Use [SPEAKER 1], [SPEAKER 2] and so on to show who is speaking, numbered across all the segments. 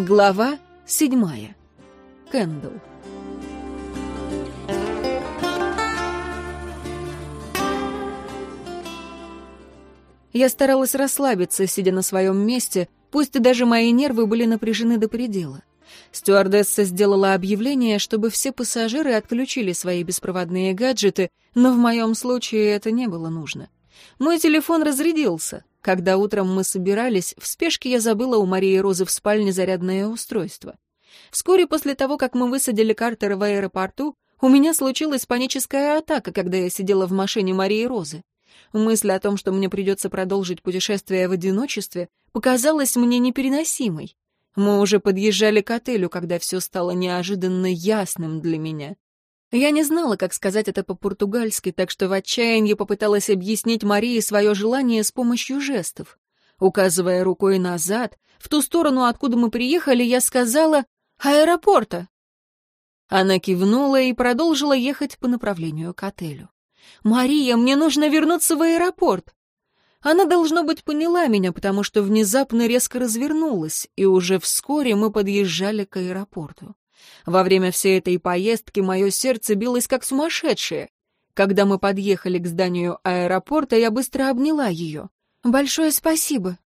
[SPEAKER 1] Глава седьмая. Кэндл. Я старалась расслабиться, сидя на своем месте, пусть и даже мои нервы были напряжены до предела. Стюардесса сделала объявление, чтобы все пассажиры отключили свои беспроводные гаджеты, но в моем случае это не было нужно. Мой телефон разрядился. Когда утром мы собирались, в спешке я забыла у Марии Розы в спальне зарядное устройство. Вскоре после того, как мы высадили Картера в аэропорту, у меня случилась паническая атака, когда я сидела в машине Марии Розы. Мысль о том, что мне придется продолжить путешествие в одиночестве, показалась мне непереносимой. Мы уже подъезжали к отелю, когда все стало неожиданно ясным для меня. Я не знала, как сказать это по-португальски, так что в отчаянии попыталась объяснить Марии свое желание с помощью жестов. Указывая рукой назад, в ту сторону, откуда мы приехали, я сказала «Аэропорта». Она кивнула и продолжила ехать по направлению к отелю. «Мария, мне нужно вернуться в аэропорт!» Она, должно быть, поняла меня, потому что внезапно резко развернулась, и уже вскоре мы подъезжали к аэропорту. Во время всей этой поездки мое сердце билось как сумасшедшее. Когда мы подъехали к зданию аэропорта, я быстро обняла ее. «Большое спасибо».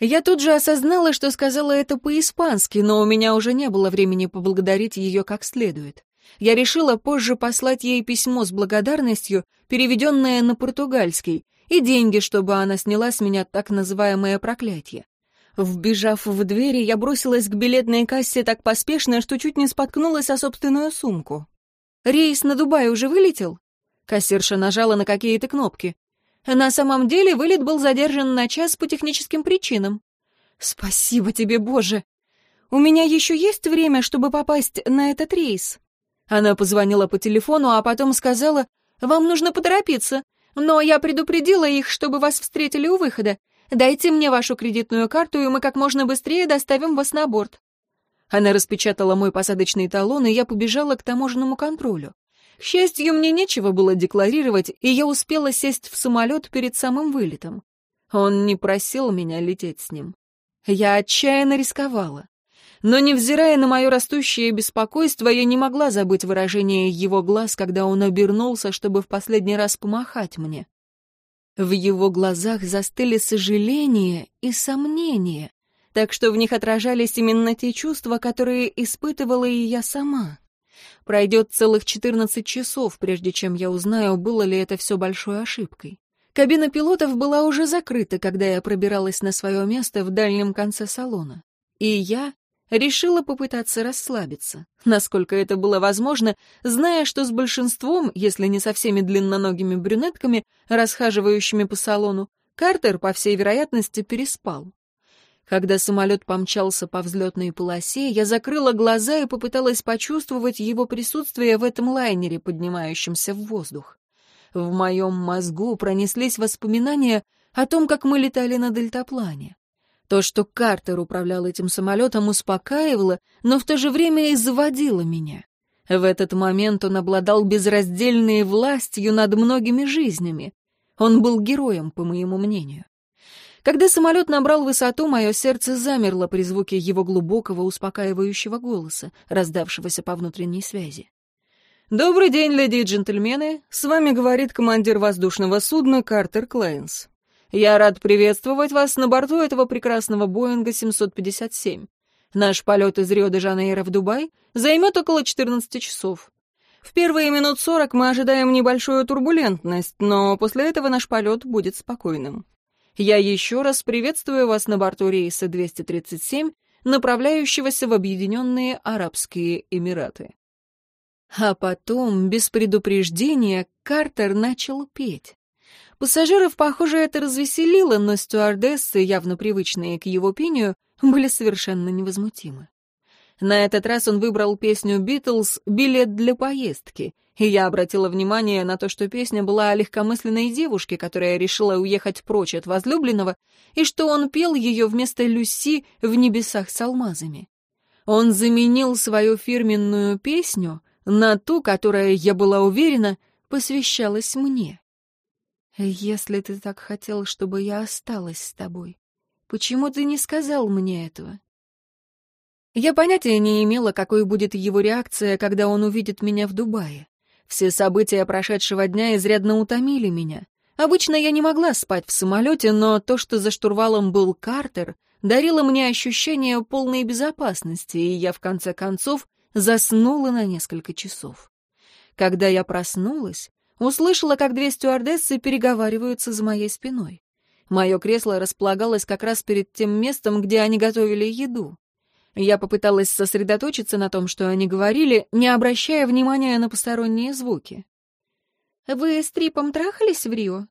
[SPEAKER 1] Я тут же осознала, что сказала это по-испански, но у меня уже не было времени поблагодарить ее как следует. Я решила позже послать ей письмо с благодарностью, переведенное на португальский, и деньги, чтобы она сняла с меня так называемое проклятие. Вбежав в двери, я бросилась к билетной кассе так поспешно, что чуть не споткнулась о собственную сумку. «Рейс на Дубай уже вылетел?» Кассирша нажала на какие-то кнопки. «На самом деле вылет был задержан на час по техническим причинам». «Спасибо тебе, Боже! У меня еще есть время, чтобы попасть на этот рейс?» Она позвонила по телефону, а потом сказала, «Вам нужно поторопиться, но я предупредила их, чтобы вас встретили у выхода. Дайте мне вашу кредитную карту, и мы как можно быстрее доставим вас на борт». Она распечатала мой посадочный талон, и я побежала к таможенному контролю. К счастью, мне нечего было декларировать, и я успела сесть в самолет перед самым вылетом. Он не просил меня лететь с ним. Я отчаянно рисковала. Но, невзирая на мое растущее беспокойство, я не могла забыть выражение его глаз, когда он обернулся, чтобы в последний раз помахать мне. В его глазах застыли сожаление и сомнение, так что в них отражались именно те чувства, которые испытывала и я сама. Пройдет целых четырнадцать часов, прежде чем я узнаю, было ли это все большой ошибкой. Кабина пилотов была уже закрыта, когда я пробиралась на свое место в дальнем конце салона. И я решила попытаться расслабиться, насколько это было возможно, зная, что с большинством, если не со всеми длинноногими брюнетками, расхаживающими по салону, Картер, по всей вероятности, переспал. Когда самолет помчался по взлетной полосе, я закрыла глаза и попыталась почувствовать его присутствие в этом лайнере, поднимающемся в воздух. В моем мозгу пронеслись воспоминания о том, как мы летали на дельтаплане. То, что Картер управлял этим самолетом, успокаивало, но в то же время и заводило меня. В этот момент он обладал безраздельной властью над многими жизнями. Он был героем, по моему мнению. Когда самолет набрал высоту, мое сердце замерло при звуке его глубокого, успокаивающего голоса, раздавшегося по внутренней связи. «Добрый день, леди и джентльмены. С вами говорит командир воздушного судна Картер Клейнс. Я рад приветствовать вас на борту этого прекрасного Боинга 757. Наш полет из Рио-де-Жанейро в Дубай займет около 14 часов. В первые минут 40 мы ожидаем небольшую турбулентность, но после этого наш полет будет спокойным. Я еще раз приветствую вас на борту рейса 237, направляющегося в Объединенные Арабские Эмираты. А потом, без предупреждения, Картер начал петь. Пассажиров, похоже, это развеселило, но стюардессы, явно привычные к его пению, были совершенно невозмутимы. На этот раз он выбрал песню «Битлз» «Билет для поездки», и я обратила внимание на то, что песня была о легкомысленной девушке, которая решила уехать прочь от возлюбленного, и что он пел ее вместо Люси в «Небесах с алмазами». Он заменил свою фирменную песню на ту, которая, я была уверена, посвящалась мне. «Если ты так хотел, чтобы я осталась с тобой, почему ты не сказал мне этого?» Я понятия не имела, какой будет его реакция, когда он увидит меня в Дубае. Все события прошедшего дня изрядно утомили меня. Обычно я не могла спать в самолете, но то, что за штурвалом был Картер, дарило мне ощущение полной безопасности, и я, в конце концов, заснула на несколько часов. Когда я проснулась, услышала, как две стюардессы переговариваются за моей спиной. Мое кресло располагалось как раз перед тем местом, где они готовили еду. Я попыталась сосредоточиться на том, что они говорили, не обращая внимания на посторонние звуки. «Вы с Трипом трахались в Рио?»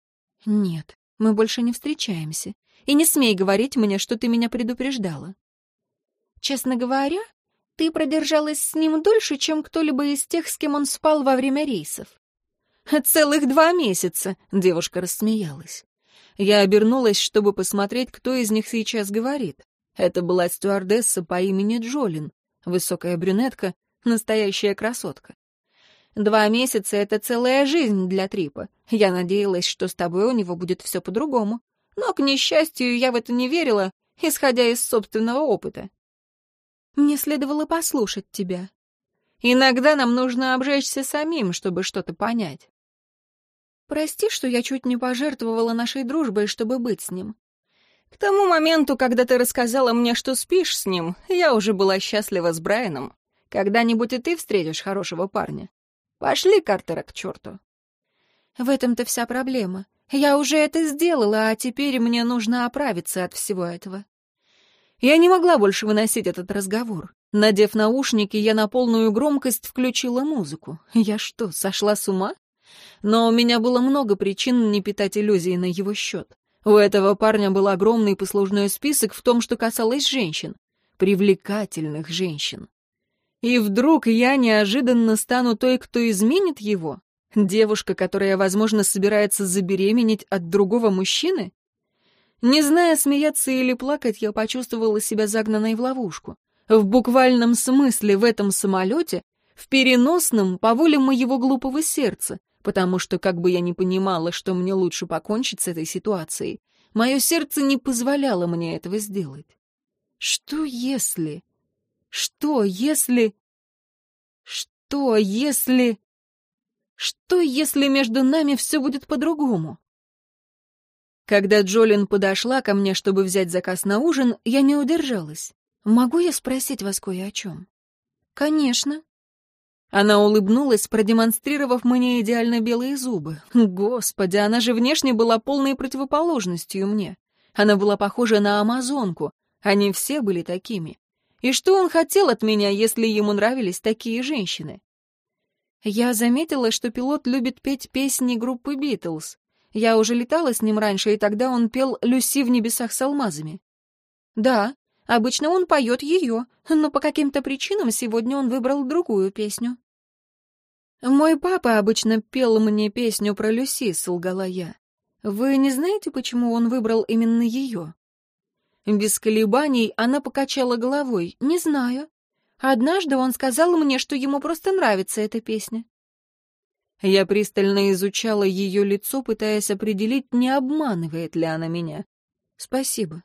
[SPEAKER 1] «Нет, мы больше не встречаемся. И не смей говорить мне, что ты меня предупреждала». «Честно говоря, ты продержалась с ним дольше, чем кто-либо из тех, с кем он спал во время рейсов». «Целых два месяца», — девушка рассмеялась. Я обернулась, чтобы посмотреть, кто из них сейчас говорит. Это была стюардесса по имени Джолин, высокая брюнетка, настоящая красотка. Два месяца — это целая жизнь для Трипа. Я надеялась, что с тобой у него будет все по-другому. Но, к несчастью, я в это не верила, исходя из собственного опыта. Мне следовало послушать тебя. Иногда нам нужно обжечься самим, чтобы что-то понять. Прости, что я чуть не пожертвовала нашей дружбой, чтобы быть с ним. К тому моменту, когда ты рассказала мне, что спишь с ним, я уже была счастлива с Брайаном. Когда-нибудь и ты встретишь хорошего парня. Пошли Картера к черту. В этом-то вся проблема. Я уже это сделала, а теперь мне нужно оправиться от всего этого. Я не могла больше выносить этот разговор. Надев наушники, я на полную громкость включила музыку. Я что, сошла с ума? Но у меня было много причин не питать иллюзий на его счет. У этого парня был огромный послужной список в том, что касалось женщин. Привлекательных женщин. И вдруг я неожиданно стану той, кто изменит его? Девушка, которая, возможно, собирается забеременеть от другого мужчины? Не зная, смеяться или плакать, я почувствовала себя загнанной в ловушку. В буквальном смысле в этом самолете, в переносном, по воле моего глупого сердца, потому что, как бы я ни понимала, что мне лучше покончить с этой ситуацией, мое сердце не позволяло мне этого сделать. Что если... Что если... Что если... Что если между нами все будет по-другому? Когда Джолин подошла ко мне, чтобы взять заказ на ужин, я не удержалась. «Могу я спросить вас кое о чем?» «Конечно», она улыбнулась, продемонстрировав мне идеально белые зубы. Господи, она же внешне была полной противоположностью мне. Она была похожа на амазонку. Они все были такими. И что он хотел от меня, если ему нравились такие женщины? Я заметила, что пилот любит петь песни группы «Битлз». Я уже летала с ним раньше, и тогда он пел «Люси в небесах с алмазами». Да, обычно он поет ее, но по каким-то причинам сегодня он выбрал другую песню. «Мой папа обычно пел мне песню про Люси», — солгала я. «Вы не знаете, почему он выбрал именно ее?» Без колебаний она покачала головой. «Не знаю. Однажды он сказал мне, что ему просто нравится эта песня». Я пристально изучала ее лицо, пытаясь определить, не обманывает ли она меня. «Спасибо».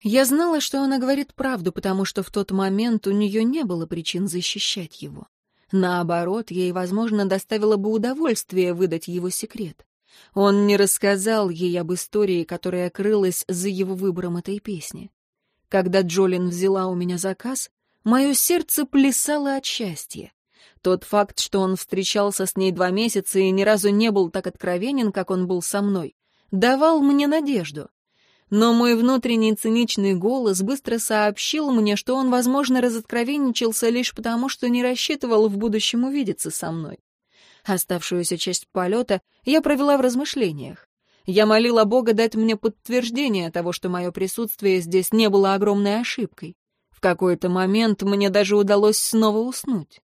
[SPEAKER 1] Я знала, что она говорит правду, потому что в тот момент у нее не было причин защищать его. Наоборот, ей, возможно, доставило бы удовольствие выдать его секрет. Он не рассказал ей об истории, которая крылась за его выбором этой песни. Когда Джолин взяла у меня заказ, мое сердце плясало от счастья. Тот факт, что он встречался с ней два месяца и ни разу не был так откровенен, как он был со мной, давал мне надежду. Но мой внутренний циничный голос быстро сообщил мне, что он, возможно, разоткровенничался лишь потому, что не рассчитывал в будущем увидеться со мной. Оставшуюся часть полета я провела в размышлениях. Я молила Бога дать мне подтверждение того, что мое присутствие здесь не было огромной ошибкой. В какой-то момент мне даже удалось снова уснуть.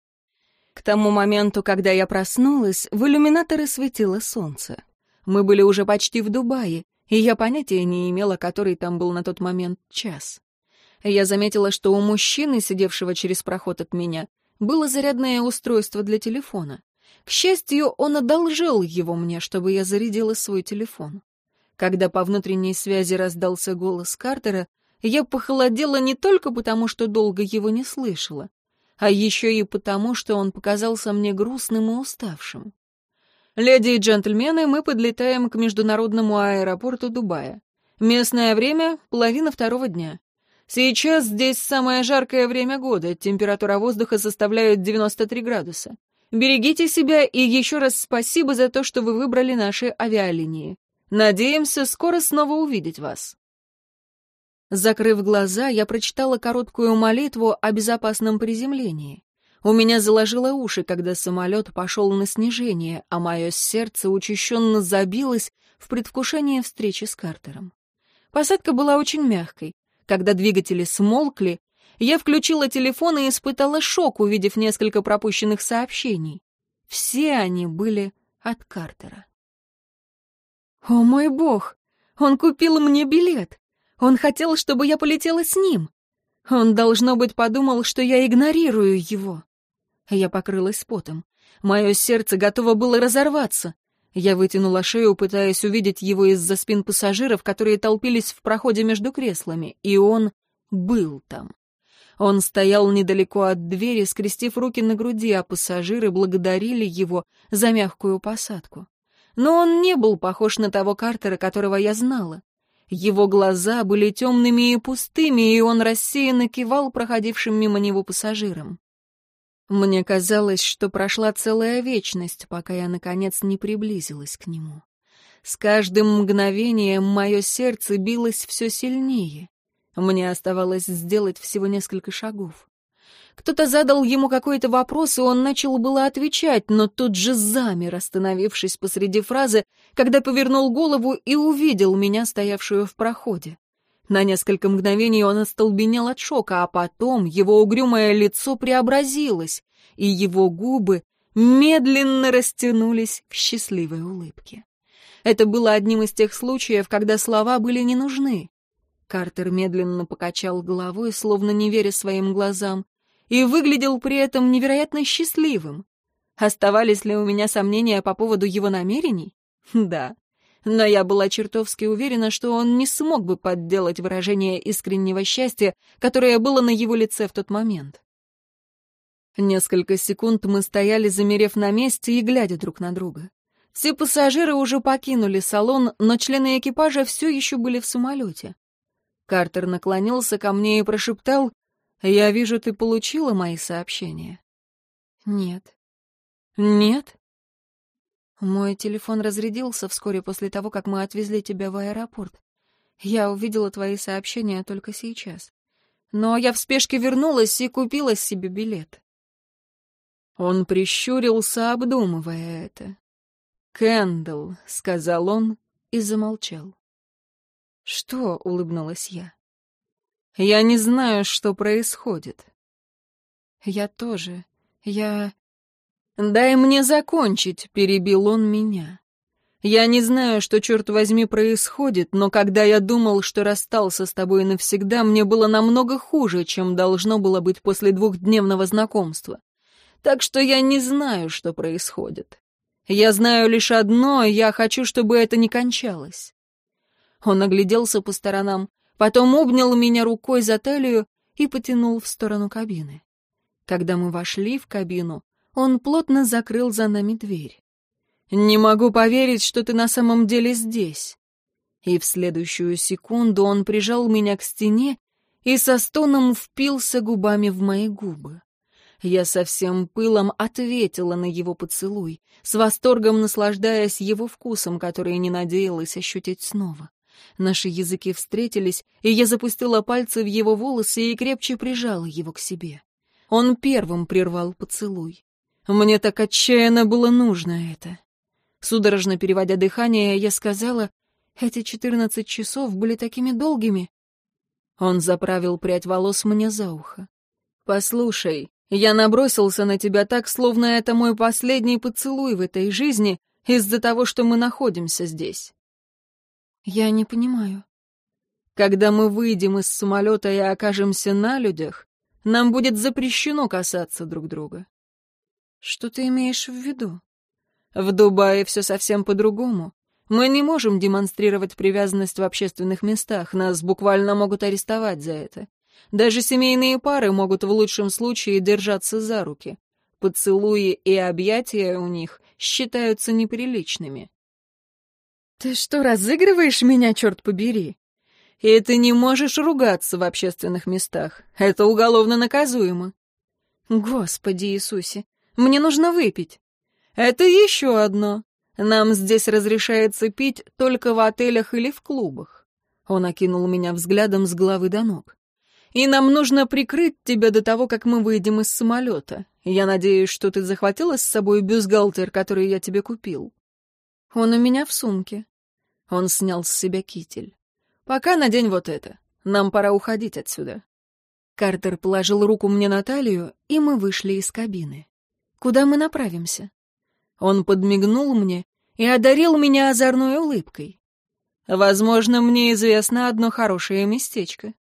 [SPEAKER 1] К тому моменту, когда я проснулась, в иллюминаторы светило солнце. Мы были уже почти в Дубае, и я понятия не имела, который там был на тот момент час. Я заметила, что у мужчины, сидевшего через проход от меня, было зарядное устройство для телефона. К счастью, он одолжил его мне, чтобы я зарядила свой телефон. Когда по внутренней связи раздался голос Картера, я похолодела не только потому, что долго его не слышала, а еще и потому, что он показался мне грустным и уставшим. «Леди и джентльмены, мы подлетаем к международному аэропорту Дубая. Местное время — половина второго дня. Сейчас здесь самое жаркое время года, температура воздуха составляет 93 градуса. Берегите себя и еще раз спасибо за то, что вы выбрали наши авиалинии. Надеемся скоро снова увидеть вас». Закрыв глаза, я прочитала короткую молитву о безопасном приземлении. У меня заложило уши, когда самолет пошел на снижение, а мое сердце учащенно забилось в предвкушении встречи с Картером. Посадка была очень мягкой. Когда двигатели смолкли, я включила телефон и испытала шок, увидев несколько пропущенных сообщений. Все они были от Картера. «О мой бог! Он купил мне билет! Он хотел, чтобы я полетела с ним. Он, должно быть, подумал, что я игнорирую его. Я покрылась потом. Мое сердце готово было разорваться. Я вытянула шею, пытаясь увидеть его из-за спин пассажиров, которые толпились в проходе между креслами, и он был там. Он стоял недалеко от двери, скрестив руки на груди, а пассажиры благодарили его за мягкую посадку. Но он не был похож на того Картера, которого я знала. Его глаза были темными и пустыми, и он рассеянно кивал проходившим мимо него пассажирам. Мне казалось, что прошла целая вечность, пока я, наконец, не приблизилась к нему. С каждым мгновением мое сердце билось все сильнее. Мне оставалось сделать всего несколько шагов. Кто-то задал ему какой-то вопрос, и он начал было отвечать, но тут же замер, остановившись посреди фразы, когда повернул голову и увидел меня, стоявшую в проходе. На несколько мгновений он остолбенел от шока, а потом его угрюмое лицо преобразилось, и его губы медленно растянулись в счастливой улыбке. Это было одним из тех случаев, когда слова были не нужны. Картер медленно покачал головой, словно не веря своим глазам, и выглядел при этом невероятно счастливым. Оставались ли у меня сомнения по поводу его намерений? Да. Но я была чертовски уверена, что он не смог бы подделать выражение искреннего счастья, которое было на его лице в тот момент. Несколько секунд мы стояли, замерев на месте и глядя друг на друга. Все пассажиры уже покинули салон, но члены экипажа все еще были в самолете. Картер наклонился ко мне и прошептал «Я вижу, ты получила мои сообщения». «Нет». «Нет?» Мой телефон разрядился вскоре после того, как мы отвезли тебя в аэропорт. Я увидела твои сообщения только сейчас. Но я в спешке вернулась и купила себе билет. Он прищурился, обдумывая это. «Кэндалл», — сказал он и замолчал. «Что?» — улыбнулась я. Я не знаю, что происходит. Я тоже. Я... Дай мне закончить, перебил он меня. Я не знаю, что, черт возьми, происходит, но когда я думал, что расстался с тобой навсегда, мне было намного хуже, чем должно было быть после двухдневного знакомства. Так что я не знаю, что происходит. Я знаю лишь одно, я хочу, чтобы это не кончалось. Он огляделся по сторонам, Потом обнял меня рукой за талию и потянул в сторону кабины. Когда мы вошли в кабину, он плотно закрыл за нами дверь. «Не могу поверить, что ты на самом деле здесь». И в следующую секунду он прижал меня к стене и со стоном впился губами в мои губы. Я со всем пылом ответила на его поцелуй, с восторгом наслаждаясь его вкусом, который не надеялась ощутить снова. Наши языки встретились, и я запустила пальцы в его волосы и крепче прижала его к себе. Он первым прервал поцелуй. Мне так отчаянно было нужно это. Судорожно переводя дыхание, я сказала, эти четырнадцать часов были такими долгими. Он заправил прядь волос мне за ухо. «Послушай, я набросился на тебя так, словно это мой последний поцелуй в этой жизни из-за того, что мы находимся здесь. Я не понимаю. Когда мы выйдем из самолета и окажемся на людях, нам будет запрещено касаться друг друга. Что ты имеешь в виду? В Дубае все совсем по-другому. Мы не можем демонстрировать привязанность в общественных местах, нас буквально могут арестовать за это. Даже семейные пары могут в лучшем случае держаться за руки. Поцелуи и объятия у них считаются неприличными. «Ты что, разыгрываешь меня, черт побери?» «И ты не можешь ругаться в общественных местах. Это уголовно наказуемо». «Господи Иисусе, мне нужно выпить». «Это еще одно. Нам здесь разрешается пить только в отелях или в клубах». Он окинул меня взглядом с головы до ног и нам нужно прикрыть тебя до того, как мы выйдем из самолета. Я надеюсь, что ты захватила с собой бюстгальтер, который я тебе купил. Он у меня в сумке. Он снял с себя китель. Пока надень вот это. Нам пора уходить отсюда. Картер положил руку мне на талию, и мы вышли из кабины. Куда мы направимся? Он подмигнул мне и одарил меня озорной улыбкой. Возможно, мне известно одно хорошее местечко.